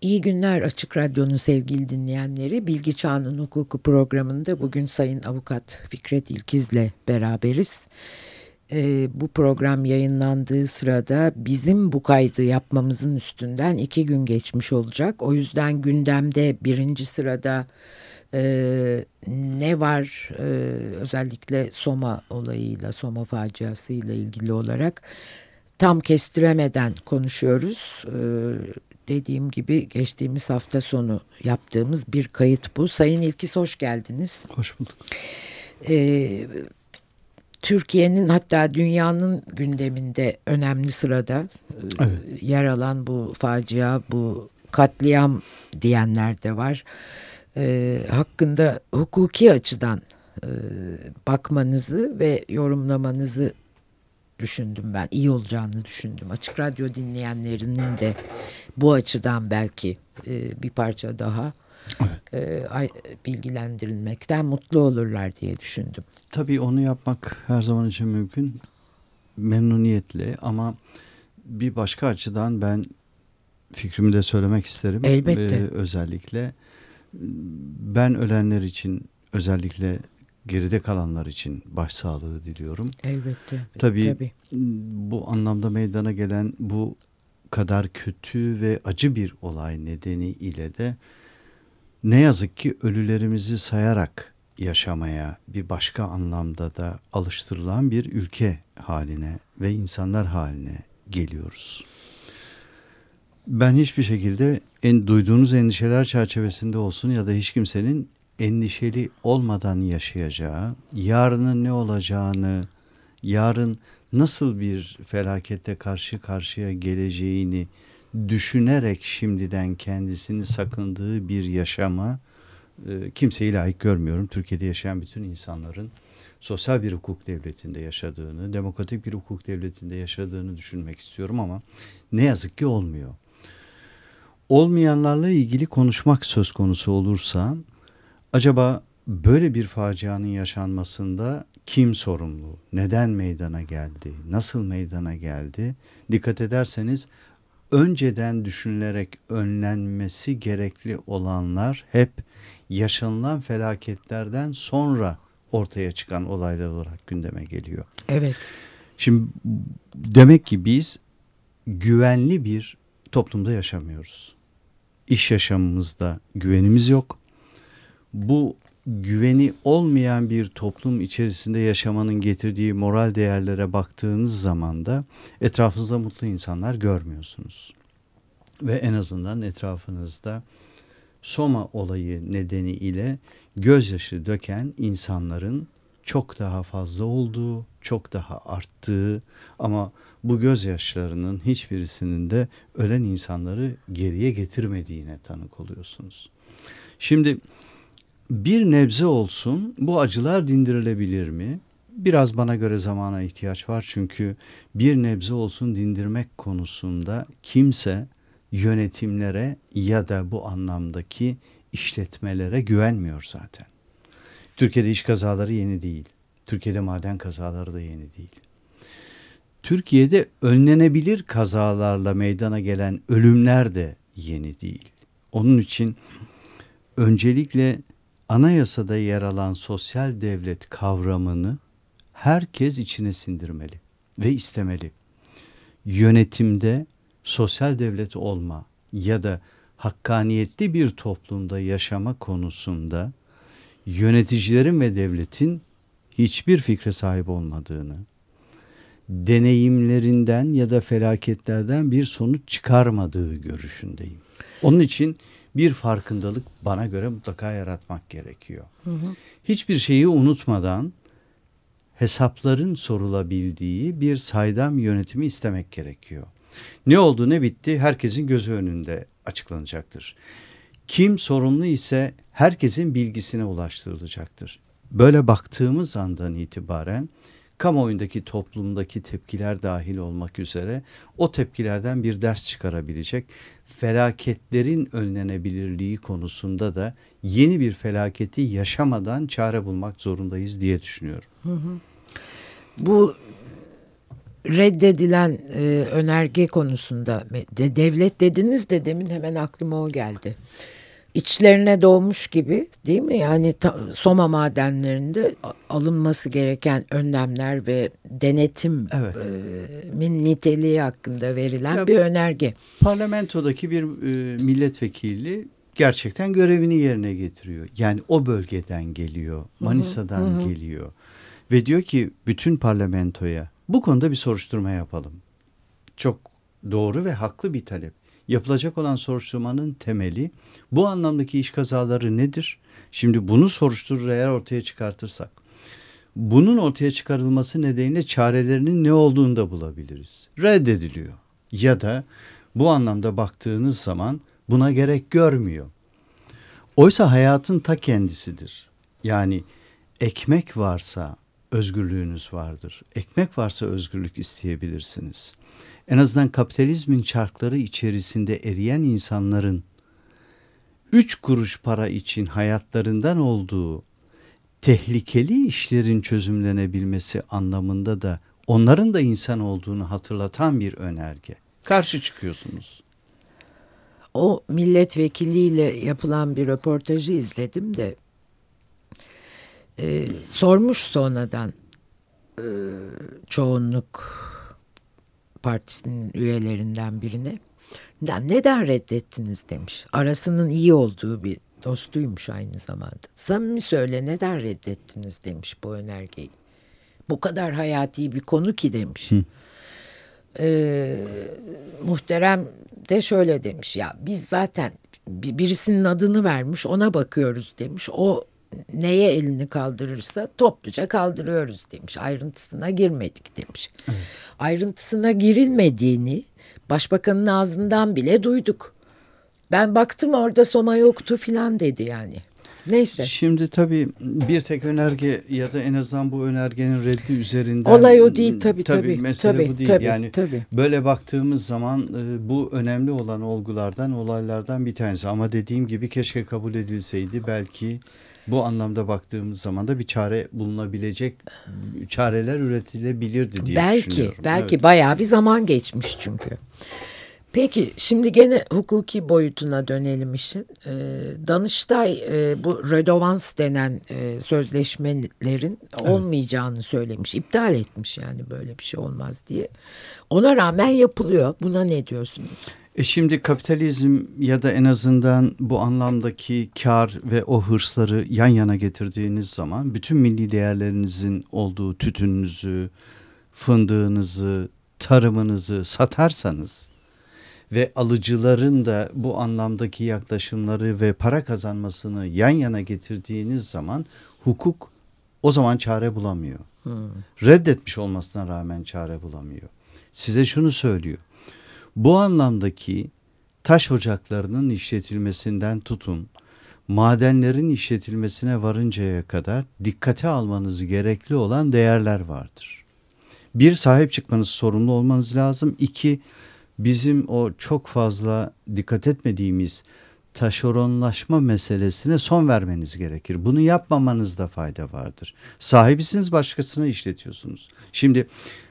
İyi günler Açık Radyo'nun sevgili dinleyenleri. Bilgi Çağının Hukuku programında bugün Sayın Avukat Fikret İlkiz'le beraberiz. Ee, bu program yayınlandığı sırada bizim bu kaydı yapmamızın üstünden iki gün geçmiş olacak. O yüzden gündemde birinci sırada e, ne var e, özellikle Soma olayıyla, Soma faciasıyla ilgili olarak tam kestiremeden konuşuyoruz. E, dediğim gibi geçtiğimiz hafta sonu yaptığımız bir kayıt bu. Sayın İlkis hoş geldiniz. Hoş bulduk. Ee, Türkiye'nin hatta dünyanın gündeminde önemli sırada evet. yer alan bu facia, bu katliam diyenler de var. Ee, hakkında hukuki açıdan e, bakmanızı ve yorumlamanızı düşündüm ben. İyi olacağını düşündüm. Açık Radyo dinleyenlerinin de bu açıdan belki e, bir parça daha evet. e, bilgilendirilmekten mutlu olurlar diye düşündüm. Tabii onu yapmak her zaman için mümkün. Memnuniyetle ama bir başka açıdan ben fikrimi de söylemek isterim. Elbette. Ee, özellikle ben ölenler için özellikle geride kalanlar için başsağlığı diliyorum. Elbette. Tabii, tabii bu anlamda meydana gelen bu kadar kötü ve acı bir olay nedeniyle de ne yazık ki ölülerimizi sayarak yaşamaya bir başka anlamda da alıştırılan bir ülke haline ve insanlar haline geliyoruz. Ben hiçbir şekilde en duyduğunuz endişeler çerçevesinde olsun ya da hiç kimsenin endişeli olmadan yaşayacağı, yarının ne olacağını, yarın nasıl bir felakette karşı karşıya geleceğini düşünerek şimdiden kendisini sakındığı bir yaşama e, kimseyi layık görmüyorum. Türkiye'de yaşayan bütün insanların sosyal bir hukuk devletinde yaşadığını, demokratik bir hukuk devletinde yaşadığını düşünmek istiyorum ama ne yazık ki olmuyor. Olmayanlarla ilgili konuşmak söz konusu olursa acaba böyle bir facianın yaşanmasında kim sorumlu? Neden meydana geldi? Nasıl meydana geldi? Dikkat ederseniz önceden düşünülerek önlenmesi gerekli olanlar hep yaşanılan felaketlerden sonra ortaya çıkan olaylar olarak gündeme geliyor. Evet. Şimdi demek ki biz güvenli bir toplumda yaşamıyoruz. İş yaşamımızda güvenimiz yok. Bu güveni olmayan bir toplum içerisinde yaşamanın getirdiği moral değerlere baktığınız zaman da etrafınızda mutlu insanlar görmüyorsunuz. Ve en azından etrafınızda Soma olayı nedeniyle gözyaşı döken insanların çok daha fazla olduğu, çok daha arttığı ama bu gözyaşlarının hiçbirisinin de ölen insanları geriye getirmediğine tanık oluyorsunuz. Şimdi bir nebze olsun bu acılar dindirilebilir mi? Biraz bana göre zamana ihtiyaç var çünkü bir nebze olsun dindirmek konusunda kimse yönetimlere ya da bu anlamdaki işletmelere güvenmiyor zaten. Türkiye'de iş kazaları yeni değil. Türkiye'de maden kazaları da yeni değil. Türkiye'de önlenebilir kazalarla meydana gelen ölümler de yeni değil. Onun için öncelikle anayasada yer alan sosyal devlet kavramını herkes içine sindirmeli ve istemeli. Yönetimde sosyal devlet olma ya da hakkaniyetli bir toplumda yaşama konusunda yöneticilerin ve devletin hiçbir fikre sahip olmadığını, deneyimlerinden ya da felaketlerden bir sonuç çıkarmadığı görüşündeyim. Onun için bir farkındalık bana göre mutlaka yaratmak gerekiyor. Hı hı. Hiçbir şeyi unutmadan hesapların sorulabildiği bir saydam yönetimi istemek gerekiyor. Ne oldu ne bitti herkesin gözü önünde açıklanacaktır. Kim sorumlu ise herkesin bilgisine ulaştırılacaktır. Böyle baktığımız andan itibaren kamuoyundaki toplumdaki tepkiler dahil olmak üzere o tepkilerden bir ders çıkarabilecek felaketlerin önlenebilirliği konusunda da yeni bir felaketi yaşamadan çare bulmak zorundayız diye düşünüyorum. Bu reddedilen e, önerge konusunda de, devlet dediniz de demin hemen aklıma o geldi. İçlerine doğmuş gibi değil mi? Yani ta, Soma madenlerinde alınması gereken önlemler ve denetimin evet. e, niteliği hakkında verilen ya, bir önerge. Parlamentodaki bir e, milletvekili gerçekten görevini yerine getiriyor. Yani o bölgeden geliyor, Manisa'dan hı hı. geliyor ve diyor ki bütün parlamentoya bu konuda bir soruşturma yapalım. Çok doğru ve haklı bir talep. Yapılacak olan soruşturmanın temeli bu anlamdaki iş kazaları nedir? Şimdi bunu soruşturur eğer ortaya çıkartırsak. Bunun ortaya çıkarılması nedeniyle çarelerinin ne olduğunu da bulabiliriz. Reddediliyor. Ya da bu anlamda baktığınız zaman buna gerek görmüyor. Oysa hayatın ta kendisidir. Yani ekmek varsa özgürlüğünüz vardır. Ekmek varsa özgürlük isteyebilirsiniz. En azından kapitalizmin çarkları içerisinde eriyen insanların üç kuruş para için hayatlarından olduğu tehlikeli işlerin çözümlenebilmesi anlamında da onların da insan olduğunu hatırlatan bir önerge. Karşı çıkıyorsunuz. O milletvekiliyle yapılan bir röportajı izledim de e, sormuş sonradan e, çoğunluk partisinin üyelerinden birine. Neden reddettiniz demiş. Arasının iyi olduğu bir dostuymuş aynı zamanda. Samimi söyle neden reddettiniz demiş bu önergeyi. Bu kadar hayati bir konu ki demiş. Hı. Ee, muhterem de şöyle demiş ya biz zaten birisinin adını vermiş ona bakıyoruz demiş. O neye elini kaldırırsa topluca kaldırıyoruz demiş. Ayrıntısına girmedik demiş. Evet. Ayrıntısına girilmediğini başbakanın ağzından bile duyduk. Ben baktım orada Soma yoktu filan dedi yani. Neyse. Şimdi tabii bir tek önerge ya da en azından bu önergenin reddi üzerinden. Olay o değil tabii tabii. tabii mesele tabii, bu değil. Tabii, yani tabii. böyle baktığımız zaman e, bu önemli olan olgulardan, olaylardan bir tanesi. Ama dediğim gibi keşke kabul edilseydi belki bu anlamda baktığımız zaman da bir çare bulunabilecek çareler üretilebilirdi diye belki, düşünüyorum. Belki belki bayağı bir zaman geçmiş çünkü. Peki şimdi gene hukuki boyutuna dönelim işin. E, Danıştay e, bu redovans denen e, sözleşmelerin evet. olmayacağını söylemiş. iptal etmiş yani böyle bir şey olmaz diye. Ona rağmen yapılıyor. Buna ne diyorsunuz? E şimdi kapitalizm ya da en azından bu anlamdaki kar ve o hırsları yan yana getirdiğiniz zaman bütün milli değerlerinizin olduğu tütününüzü, fındığınızı, tarımınızı satarsanız ve alıcıların da bu anlamdaki yaklaşımları ve para kazanmasını yan yana getirdiğiniz zaman hukuk o zaman çare bulamıyor. Hmm. Reddetmiş olmasına rağmen çare bulamıyor. Size şunu söylüyor bu anlamdaki taş ocaklarının işletilmesinden tutun, madenlerin işletilmesine varıncaya kadar dikkate almanız gerekli olan değerler vardır. Bir, sahip çıkmanız, sorumlu olmanız lazım. İki, bizim o çok fazla dikkat etmediğimiz taşeronlaşma meselesine son vermeniz gerekir. Bunu yapmamanızda fayda vardır. Sahibisiniz başkasına işletiyorsunuz. Şimdi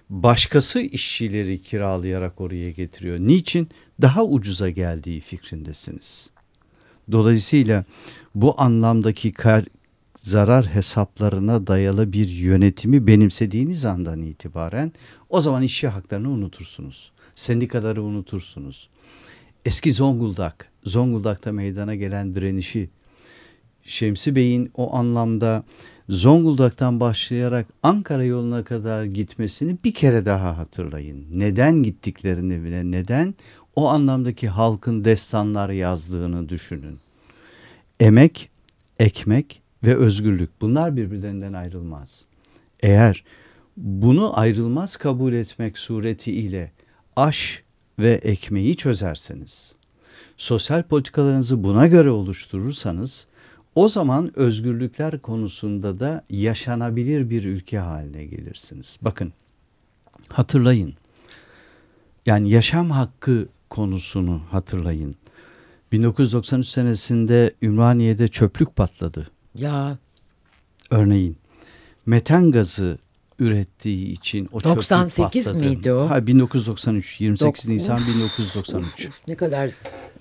başkası işçileri kiralayarak oraya getiriyor. Niçin? Daha ucuza geldiği fikrindesiniz. Dolayısıyla bu anlamdaki kar, zarar hesaplarına dayalı bir yönetimi benimsediğiniz andan itibaren o zaman işçi haklarını unutursunuz. Sendikaları unutursunuz. Eski Zonguldak, Zonguldak'ta meydana gelen direnişi Şemsi Bey'in o anlamda Zonguldak'tan başlayarak Ankara yoluna kadar gitmesini bir kere daha hatırlayın. Neden gittiklerini bile neden o anlamdaki halkın destanlar yazdığını düşünün. Emek, ekmek ve özgürlük bunlar birbirlerinden ayrılmaz. Eğer bunu ayrılmaz kabul etmek suretiyle aş ve ekmeği çözerseniz, sosyal politikalarınızı buna göre oluşturursanız o zaman özgürlükler konusunda da yaşanabilir bir ülke haline gelirsiniz. Bakın hatırlayın. Yani yaşam hakkı konusunu hatırlayın. 1993 senesinde Ümraniye'de çöplük patladı. Ya. Örneğin metan gazı ürettiği için o 98 patladı. miydi o? Ha 1993 28 Dok Nisan 1993. Ne kadar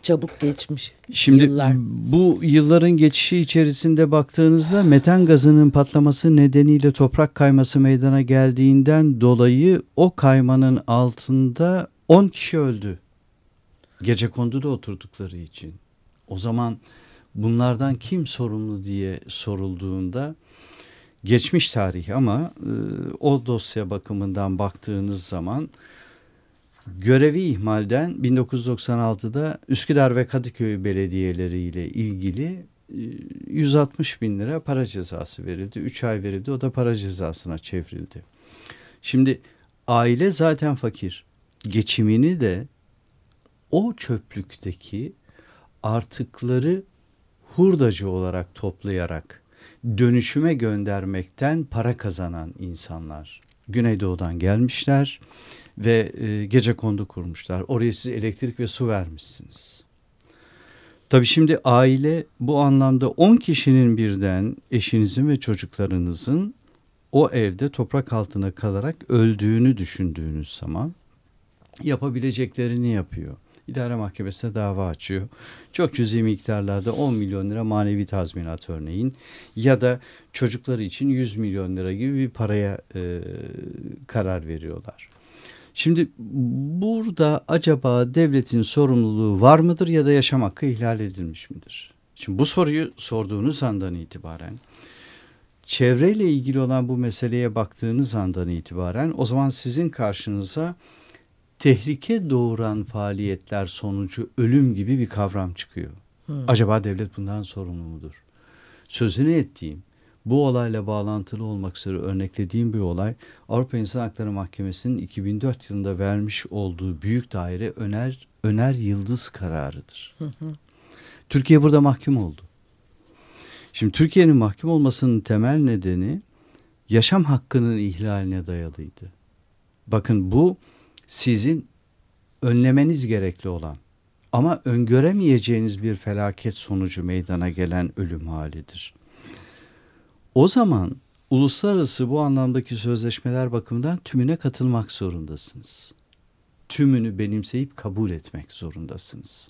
çabuk geçmiş Şimdi yıllar. bu yılların geçişi içerisinde baktığınızda metan gazının patlaması nedeniyle toprak kayması meydana geldiğinden dolayı o kaymanın altında 10 kişi öldü. Gece konduda oturdukları için. O zaman bunlardan kim sorumlu diye sorulduğunda geçmiş tarih ama e, o dosya bakımından baktığınız zaman görevi ihmalden 1996'da Üsküdar ve Kadıköy belediyeleri ile ilgili 160 e, bin lira para cezası verildi. 3 ay verildi o da para cezasına çevrildi. Şimdi aile zaten fakir. Geçimini de o çöplükteki artıkları hurdacı olarak toplayarak dönüşüme göndermekten para kazanan insanlar. Güneydoğu'dan gelmişler ve e, gece kondu kurmuşlar. Oraya siz elektrik ve su vermişsiniz. Tabii şimdi aile bu anlamda 10 kişinin birden eşinizin ve çocuklarınızın o evde toprak altına kalarak öldüğünü düşündüğünüz zaman yapabileceklerini yapıyor. İdare mahkemesine dava açıyor. Çok cüzi miktarlarda 10 milyon lira manevi tazminat örneğin ya da çocukları için 100 milyon lira gibi bir paraya e, karar veriyorlar. Şimdi burada acaba devletin sorumluluğu var mıdır ya da yaşam hakkı ihlal edilmiş midir? Şimdi bu soruyu sorduğunuz andan itibaren çevreyle ilgili olan bu meseleye baktığınız andan itibaren o zaman sizin karşınıza tehlike doğuran faaliyetler sonucu ölüm gibi bir kavram çıkıyor. Hmm. Acaba devlet bundan sorumlu mudur? Sözünü ettiğim bu olayla bağlantılı olmak üzere örneklediğim bir olay Avrupa İnsan Hakları Mahkemesi'nin 2004 yılında vermiş olduğu büyük daire öner öner yıldız kararıdır. Hı hı. Türkiye burada mahkum oldu. Şimdi Türkiye'nin mahkum olmasının temel nedeni yaşam hakkının ihlaline dayalıydı. Bakın bu sizin önlemeniz gerekli olan ama öngöremeyeceğiniz bir felaket sonucu meydana gelen ölüm halidir. O zaman uluslararası bu anlamdaki sözleşmeler bakımından tümüne katılmak zorundasınız. Tümünü benimseyip kabul etmek zorundasınız.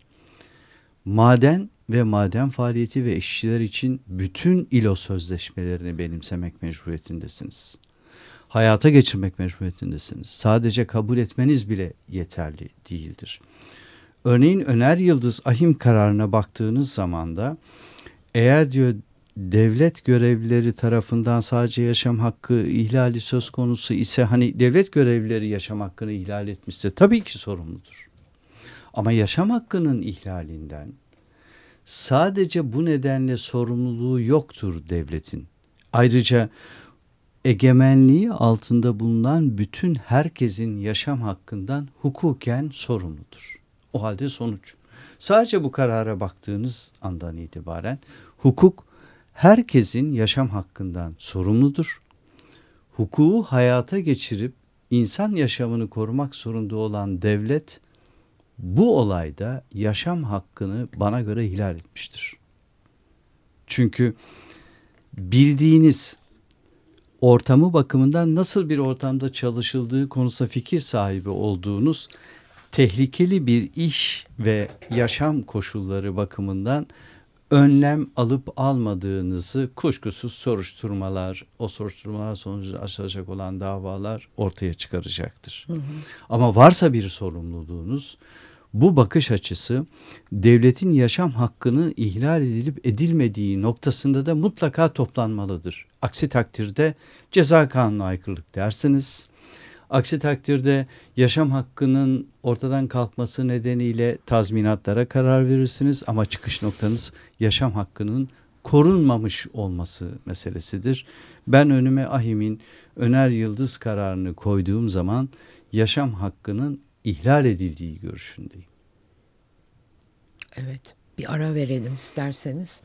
Maden ve maden faaliyeti ve işçiler için bütün ILO sözleşmelerini benimsemek mecburiyetindesiniz. Hayata geçirmek mecburiyetindesiniz. Sadece kabul etmeniz bile yeterli değildir. Örneğin Öner Yıldız ahim kararına baktığınız zaman da eğer diyor devlet görevlileri tarafından sadece yaşam hakkı ihlali söz konusu ise hani devlet görevlileri yaşam hakkını ihlal etmişse tabii ki sorumludur. Ama yaşam hakkının ihlalinden sadece bu nedenle sorumluluğu yoktur devletin. Ayrıca egemenliği altında bulunan bütün herkesin yaşam hakkından hukuken sorumludur. O halde sonuç. Sadece bu karara baktığınız andan itibaren hukuk herkesin yaşam hakkından sorumludur. Hukuku hayata geçirip insan yaşamını korumak zorunda olan devlet bu olayda yaşam hakkını bana göre ihlal etmiştir. Çünkü bildiğiniz ortamı bakımından nasıl bir ortamda çalışıldığı konusunda fikir sahibi olduğunuz tehlikeli bir iş ve yaşam koşulları bakımından önlem alıp almadığınızı kuşkusuz soruşturmalar, o soruşturmalar sonucu açılacak olan davalar ortaya çıkaracaktır. Hı hı. Ama varsa bir sorumluluğunuz bu bakış açısı devletin yaşam hakkının ihlal edilip edilmediği noktasında da mutlaka toplanmalıdır. Aksi takdirde ceza kanunu aykırılık dersiniz. Aksi takdirde yaşam hakkının ortadan kalkması nedeniyle tazminatlara karar verirsiniz ama çıkış noktanız yaşam hakkının korunmamış olması meselesidir. Ben önüme Ahim'in Öner Yıldız kararını koyduğum zaman yaşam hakkının ihlal edildiği görüşündeyim. Evet bir ara verelim isterseniz.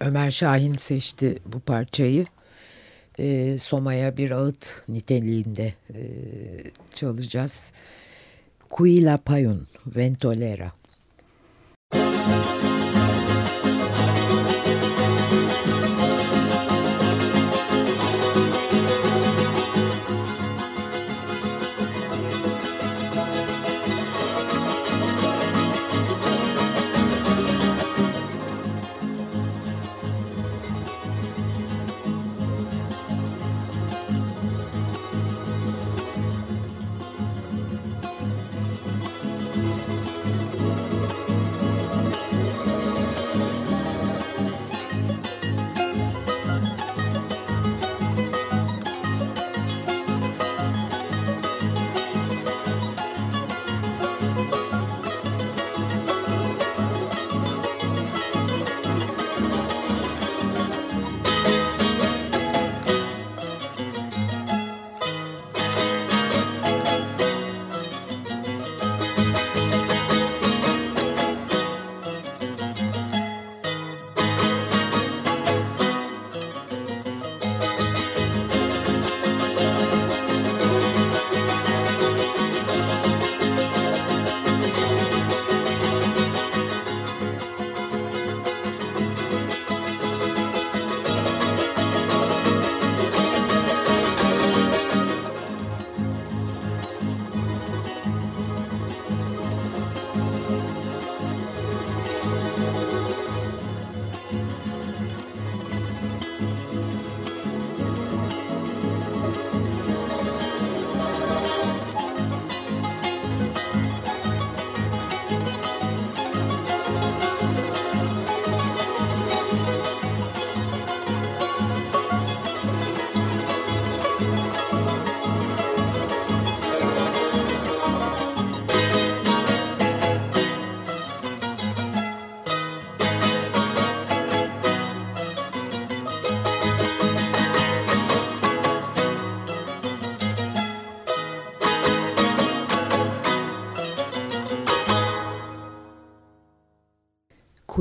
Ömer Şahin seçti bu parçayı. E, Soma'ya bir ağıt niteliğinde e, çalacağız. Kuila Payun, Ventolera.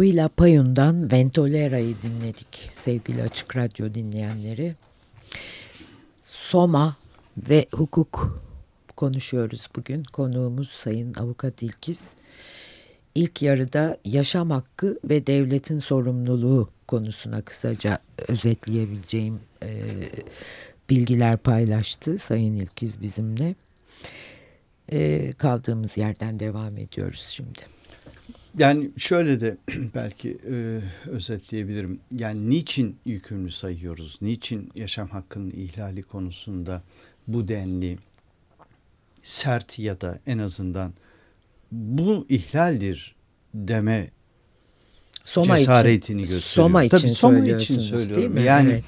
Kuila Payun'dan Ventolera'yı dinledik sevgili Açık Radyo dinleyenleri. Soma ve hukuk konuşuyoruz bugün. Konuğumuz Sayın Avukat İlkiz. İlk yarıda yaşam hakkı ve devletin sorumluluğu konusuna kısaca özetleyebileceğim e, bilgiler paylaştı Sayın İlkiz bizimle. E, kaldığımız yerden devam ediyoruz şimdi. Yani şöyle de belki e, özetleyebilirim. Yani niçin yükümlü sayıyoruz? Niçin yaşam hakkının ihlali konusunda bu denli sert ya da en azından bu ihlaldir deme Soma cesaretini için, gösteriyor. Soma için Tabii Soma için söylüyorum. Yani evet.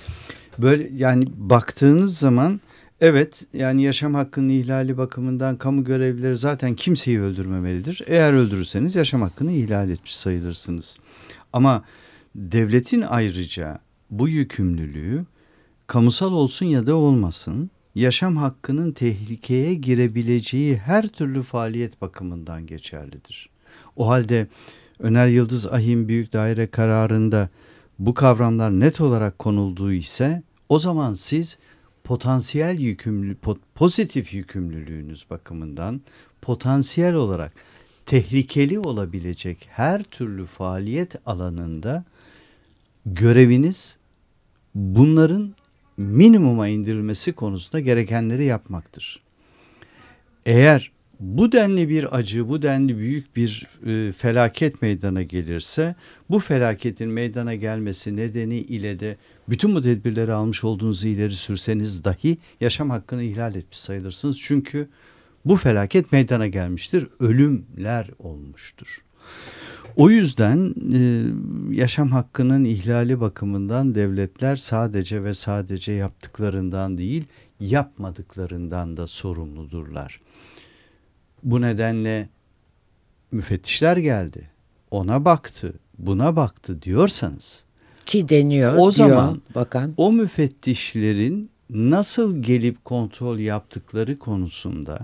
böyle yani baktığınız zaman Evet yani yaşam hakkının ihlali bakımından kamu görevlileri zaten kimseyi öldürmemelidir. Eğer öldürürseniz yaşam hakkını ihlal etmiş sayılırsınız. Ama devletin ayrıca bu yükümlülüğü kamusal olsun ya da olmasın yaşam hakkının tehlikeye girebileceği her türlü faaliyet bakımından geçerlidir. O halde Öner Yıldız Ahim Büyük Daire kararında bu kavramlar net olarak konulduğu ise o zaman siz potansiyel yükümlü pozitif yükümlülüğünüz bakımından potansiyel olarak tehlikeli olabilecek her türlü faaliyet alanında göreviniz bunların minimuma indirilmesi konusunda gerekenleri yapmaktır. Eğer bu denli bir acı, bu denli büyük bir e, felaket meydana gelirse bu felaketin meydana gelmesi nedeni ile de bütün bu tedbirleri almış olduğunuzu ileri sürseniz dahi yaşam hakkını ihlal etmiş sayılırsınız. Çünkü bu felaket meydana gelmiştir, ölümler olmuştur. O yüzden e, yaşam hakkının ihlali bakımından devletler sadece ve sadece yaptıklarından değil, yapmadıklarından da sorumludurlar. Bu nedenle müfettişler geldi. Ona baktı, buna baktı diyorsanız ki deniyor o diyor zaman bakan. O müfettişlerin nasıl gelip kontrol yaptıkları konusunda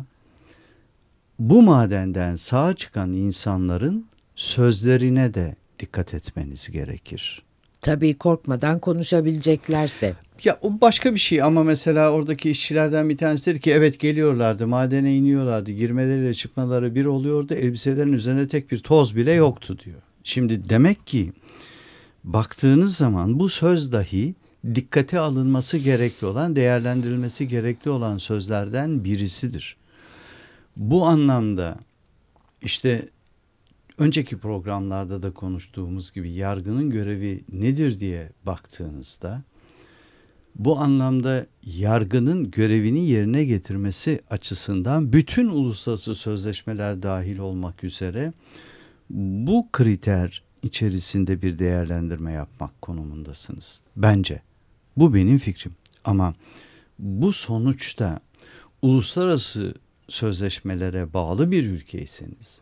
bu madenden sağ çıkan insanların sözlerine de dikkat etmeniz gerekir. Tabii korkmadan konuşabileceklerse. Ya o başka bir şey ama mesela oradaki işçilerden bir tanesi dedi ki evet geliyorlardı madene iniyorlardı girmeleriyle çıkmaları bir oluyordu elbiselerin üzerine tek bir toz bile yoktu diyor. Şimdi demek ki baktığınız zaman bu söz dahi dikkate alınması gerekli olan değerlendirilmesi gerekli olan sözlerden birisidir. Bu anlamda işte önceki programlarda da konuştuğumuz gibi yargının görevi nedir diye baktığınızda bu anlamda yargının görevini yerine getirmesi açısından bütün uluslararası sözleşmeler dahil olmak üzere bu kriter içerisinde bir değerlendirme yapmak konumundasınız. Bence. Bu benim fikrim. Ama bu sonuçta uluslararası sözleşmelere bağlı bir ülkeyseniz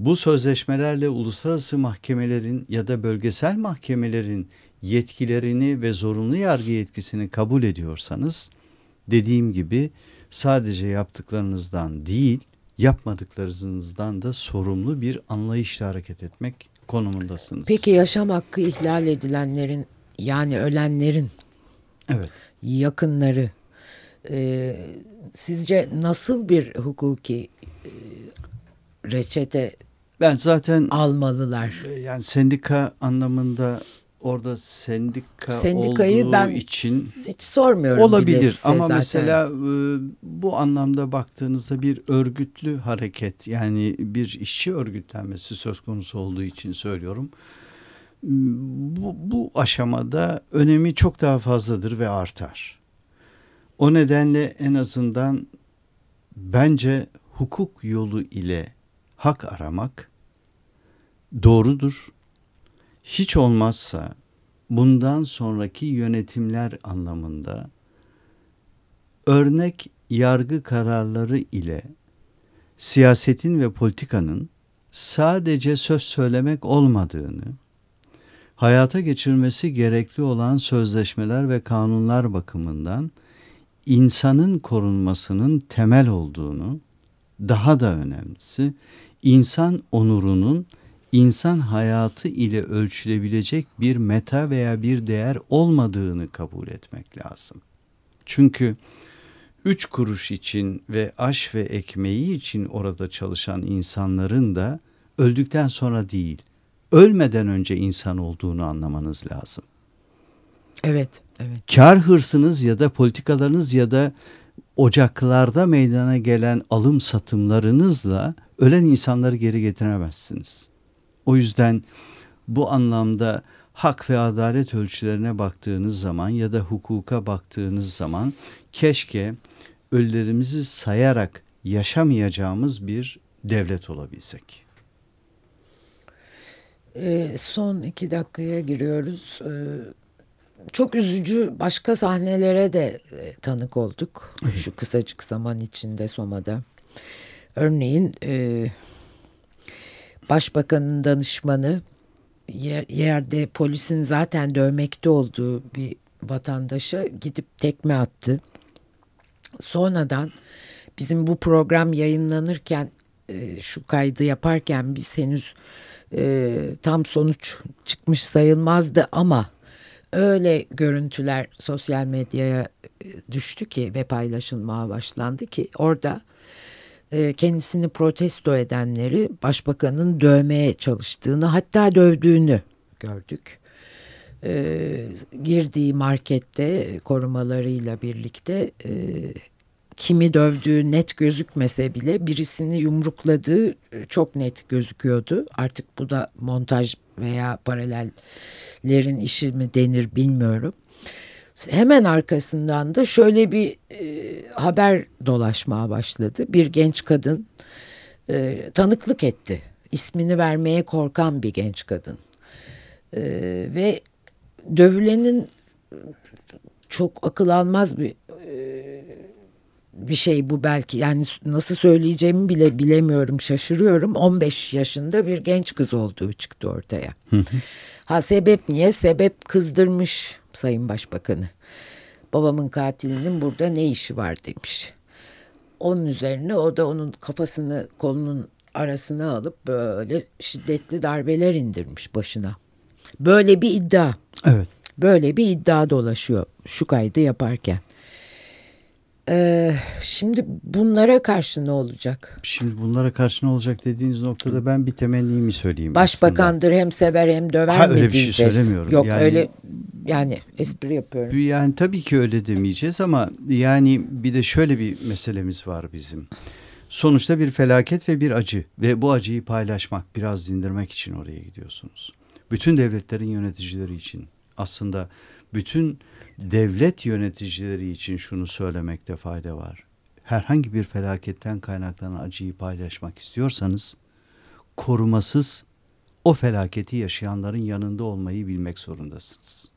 bu sözleşmelerle uluslararası mahkemelerin ya da bölgesel mahkemelerin yetkilerini ve zorunlu yargı yetkisini kabul ediyorsanız dediğim gibi sadece yaptıklarınızdan değil yapmadıklarınızdan da sorumlu bir anlayışla hareket etmek konumundasınız. Peki yaşam hakkı ihlal edilenlerin yani ölenlerin evet. yakınları e, sizce nasıl bir hukuki e, reçete ben zaten almalılar. E, yani sendika anlamında orada sendika Sendikayı olduğu ben için hiç sormuyorum olabilir ama zaten. mesela e, bu anlamda baktığınızda bir örgütlü hareket yani bir işçi örgütlenmesi söz konusu olduğu için söylüyorum. Bu, bu aşamada önemi çok daha fazladır ve artar. O nedenle en azından bence hukuk yolu ile hak aramak doğrudur. Hiç olmazsa bundan sonraki yönetimler anlamında örnek yargı kararları ile siyasetin ve politikanın sadece söz söylemek olmadığını, hayata geçirmesi gerekli olan sözleşmeler ve kanunlar bakımından insanın korunmasının temel olduğunu, daha da önemlisi insan onurunun insan hayatı ile ölçülebilecek bir meta veya bir değer olmadığını kabul etmek lazım. Çünkü üç kuruş için ve aş ve ekmeği için orada çalışan insanların da öldükten sonra değil, ölmeden önce insan olduğunu anlamanız lazım. Evet, evet. Kar hırsınız ya da politikalarınız ya da ocaklarda meydana gelen alım satımlarınızla ölen insanları geri getiremezsiniz. O yüzden bu anlamda hak ve adalet ölçülerine baktığınız zaman ya da hukuka baktığınız zaman keşke ölülerimizi sayarak yaşamayacağımız bir devlet olabilsek. E, son iki dakikaya giriyoruz. E, çok üzücü başka sahnelere de e, tanık olduk. Şu kısacık zaman içinde Soma'da. Örneğin e, Başbakanın danışmanı yer, yerde polisin zaten dövmekte olduğu bir vatandaşa gidip tekme attı. Sonradan bizim bu program yayınlanırken e, şu kaydı yaparken biz henüz e, tam sonuç çıkmış sayılmazdı ama öyle görüntüler sosyal medyaya e, düştü ki ve paylaşılmaya başlandı ki orada e, kendisini protesto edenleri başbakanın dövmeye çalıştığını hatta dövdüğünü gördük. E, girdiği markette korumalarıyla birlikte e, kimi dövdüğü net gözükmese bile birisini yumrukladığı çok net gözüküyordu. Artık bu da montaj veya paralellerin işi mi denir bilmiyorum. Hemen arkasından da şöyle bir e, haber dolaşmaya başladı. Bir genç kadın e, tanıklık etti. İsmini vermeye korkan bir genç kadın. E, ve dövülenin çok akıl almaz bir e, bir şey bu belki yani nasıl söyleyeceğimi bile bilemiyorum şaşırıyorum 15 yaşında bir genç kız olduğu çıktı ortaya. Ha sebep niye? Sebep kızdırmış Sayın Başbakanı. Babamın katilinin burada ne işi var demiş. Onun üzerine o da onun kafasını kolunun arasına alıp böyle şiddetli darbeler indirmiş başına. Böyle bir iddia. Evet. Böyle bir iddia dolaşıyor şu kaydı yaparken. Ee, şimdi bunlara karşı ne olacak? Şimdi bunlara karşı ne olacak dediğiniz noktada ben bir temennimi söyleyeyim. Başbakandır aslında. hem sever hem döver ha, mi öyle diyeceğiz? bir şey söylemiyorum. Yok yani, öyle yani espri yapıyorum. Yani tabii ki öyle demeyeceğiz ama yani bir de şöyle bir meselemiz var bizim. Sonuçta bir felaket ve bir acı ve bu acıyı paylaşmak, biraz dindirmek için oraya gidiyorsunuz. Bütün devletlerin yöneticileri için aslında bütün devlet yöneticileri için şunu söylemekte fayda var. Herhangi bir felaketten kaynaklanan acıyı paylaşmak istiyorsanız korumasız o felaketi yaşayanların yanında olmayı bilmek zorundasınız.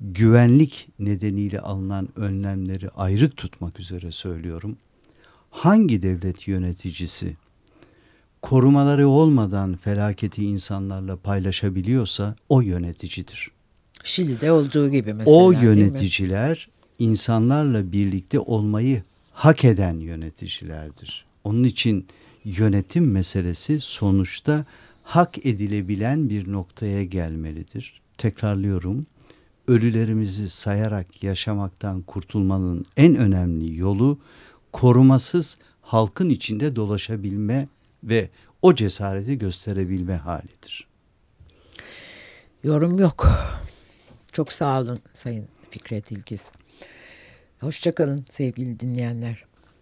Güvenlik nedeniyle alınan önlemleri ayrık tutmak üzere söylüyorum. Hangi devlet yöneticisi korumaları olmadan felaketi insanlarla paylaşabiliyorsa o yöneticidir. Şili'de olduğu gibi mesela. O yöneticiler insanlarla birlikte olmayı hak eden yöneticilerdir. Onun için yönetim meselesi sonuçta hak edilebilen bir noktaya gelmelidir. Tekrarlıyorum. Ölülerimizi sayarak yaşamaktan kurtulmanın en önemli yolu korumasız halkın içinde dolaşabilme ve o cesareti gösterebilme halidir. Yorum yok. Çok sağ olun Sayın Fikret İlgiz. Hoşçakalın sevgili dinleyenler.